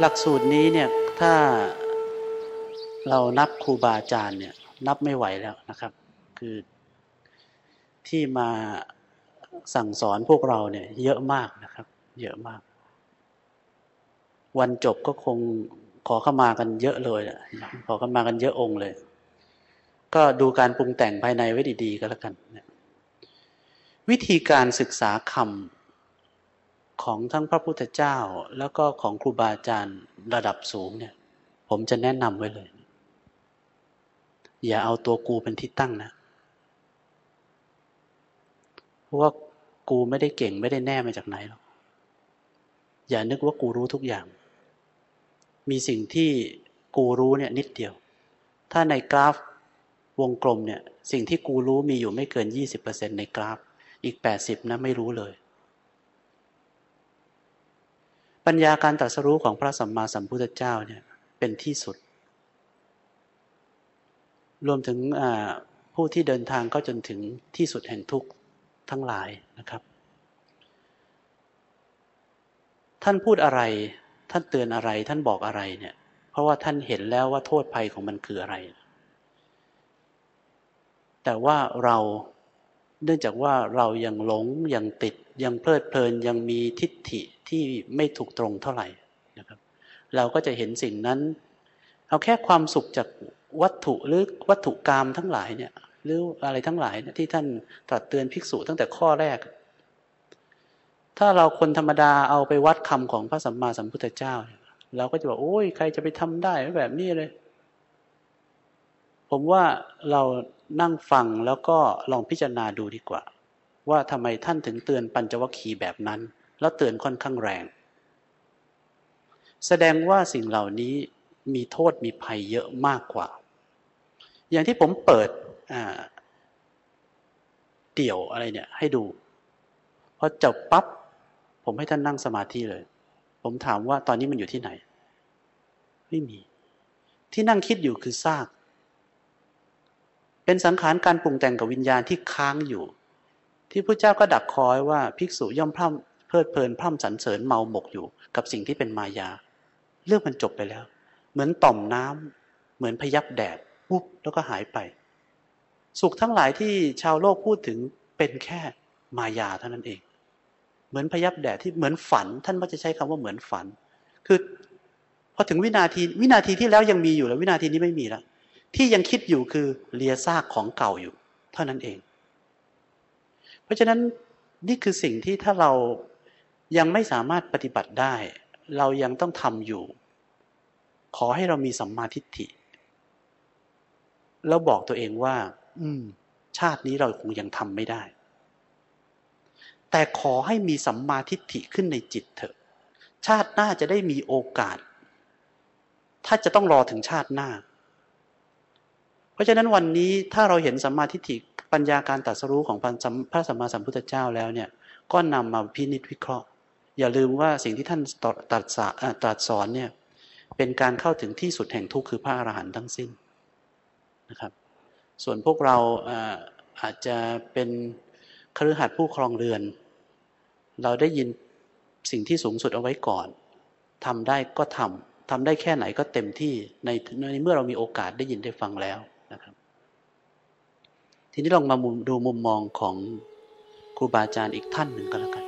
หลักสูตรนี้เนี่ยถ้าเรานับครูบาอาจารย์เนี่ยนับไม่ไหวแล้วนะครับ คือที่มาสั่งสอนพวกเราเนี่ยเยอะมากนะครับ เยอะมาก วันจบก็คงขอเข้ามากันเยอะเลยอะขอเข้ามากันเยอะองค์เลย ก็ดูการปรุงแต่งภายในไว้ดีๆก็แล้วกัน วิธีการศึกษาคำ ของทั้งพระพุทธเจ้า แล้วก็ของครูบาอาจารย์ระดับสูงเนี่ย ผมจะแนะนำไว้เลย อย่าเอาตัวกูเป็นที่ตั้งนะเพราะว่ากูไม่ได้เก่งไม่ได้แน่มาจากไหนหรอกอย่านึกว่ากูรู้ทุกอย่าง มีสิ่งที่กูรู้เนี่ยนิดเดียว ถ้าในกราฟวงกลมเนี่ย สิ่งที่กูรู้มีอยู่ไม่เกิน 20%ในกราฟ อีก 80นะไม่รู้เลย ปัญญาการตรัสรู้ของพระสัมมาสัมพุทธเจ้าเนี่ยเป็นที่สุด รวมถึงผู้ที่เดินทางก็จนถึงที่สุดแห่งทุกข์ทั้งหลายนะครับ ท่านพูดอะไร ท่านเตือนอะไร ท่านบอกอะไรเนี่ย เพราะว่าท่านเห็นแล้วว่าโทษภัยของมันคืออะไร แต่ว่าเรา เนื่องจากว่าเรายังหลงยังติดยังเพลิดเพลินยังมีทิฏฐิที่ไม่ถูกตรงเท่าไหร่นะครับ เราก็จะเห็นสิ่งนั้น เอาแค่ความสุขจากวัตถุหรือวัตถุกรรมทั้งหลายเนี่ยหรืออะไรทั้งหลายที่ท่านตรัสเตือนภิกษุตั้งแต่ข้อแรก ถ้าเราคนธรรมดาเอาไปวัดคำของพระสัมมาสัมพุทธเจ้า เราก็จะบอกโอ้ยใครจะไปทำได้แบบนี้เลย ผมว่าเรานั่งฟังแล้วก็ลองพิจารณาดูดีกว่า ว่าทำไมท่านถึงเตือนปัญจวัคคีย์แบบนั้น แล้วเตือนค่อนข้างแรง แสดงว่าสิ่งเหล่านี้มีโทษมีภัยเยอะมากกว่า อย่างที่ผมเปิดเดี่ยวอะไรเนี่ยให้ดูพอจบปับ๊บผมให้ท่านนั่งสมาธิเลย ผมถามว่าตอนนี้มันอยู่ที่ไหน ไม่มี ที่นั่งคิดอยู่คือซาก เป็นสังขารการปรุงแต่งกับวิญญาณที่ค้างอยู่ ที่พระเจ้าก็ดักคอยว่าภิกษุย่อมพร่ำเพลิดเพลินพร่ำสรรเสริญเมาหมกอยู่ กับสิ่งที่เป็นมายา เรื่องมันจบไปแล้ว เหมือนต่อมน้ำเหมือนพยับแดดปุ๊บแล้วก็หายไป สุขทั้งหลายที่ชาวโลกพูดถึงเป็นแค่มายาเท่านั้นเอง เหมือนพยับแดดที่เหมือนฝัน ท่านว่าจะใช้คำว่าเหมือนฝัน คือพอถึงวินาทีวินาทีที่แล้วยังมีอยู่แล้ววินาทีนี้ไม่มีแล้ว ที่ยังคิดอยู่คือเลียซากของเก่าอยู่ เท่านั้นเอง เพราะฉะนั้นนี่คือสิ่งที่ถ้าเรายังไม่สามารถปฏิบัติได้ เรายังต้องทำอยู่ ขอให้เรามีสัมมาทิฏฐิ แล้วบอกตัวเองว่า อืม ชาตินี้เราคงยังทำไม่ได้ แต่ขอให้มีสัมมาทิฏฐิขึ้นในจิตเถอะ ชาติหน้าจะได้มีโอกาส ถ้าจะต้องรอถึงชาติหน้า เพราะฉะนั้นวันนี้ถ้าเราเห็นสัมมาทิฏฐิปัญญาการตรัสรู้ของพระสัมมาสัมพุทธเจ้าแล้วเนี่ยก็นำมาพินิจวิเคราะห์ อย่าลืมว่าสิ่งที่ท่านตรัสตรัสสอนเนี่ยเป็นการเข้าถึงที่สุดแห่งทุกข์คือพระอรหันต์ทั้งสิ้นนะครับ ส่วนพวกเราอาจจะเป็นครือขัดผู้ครองเรือน เราได้ยินสิ่งที่สูงสุดเอาไว้ก่อนทำได้ก็ทำทำได้แค่ไหนก็เต็มที่ในในเมื่อเรามีโอกาสได้ยินได้ฟังแล้ว ทีนี้ลองมาดูมุมมองของครูบาอาจารย์อีกท่านหนึ่งก็แล้วกัน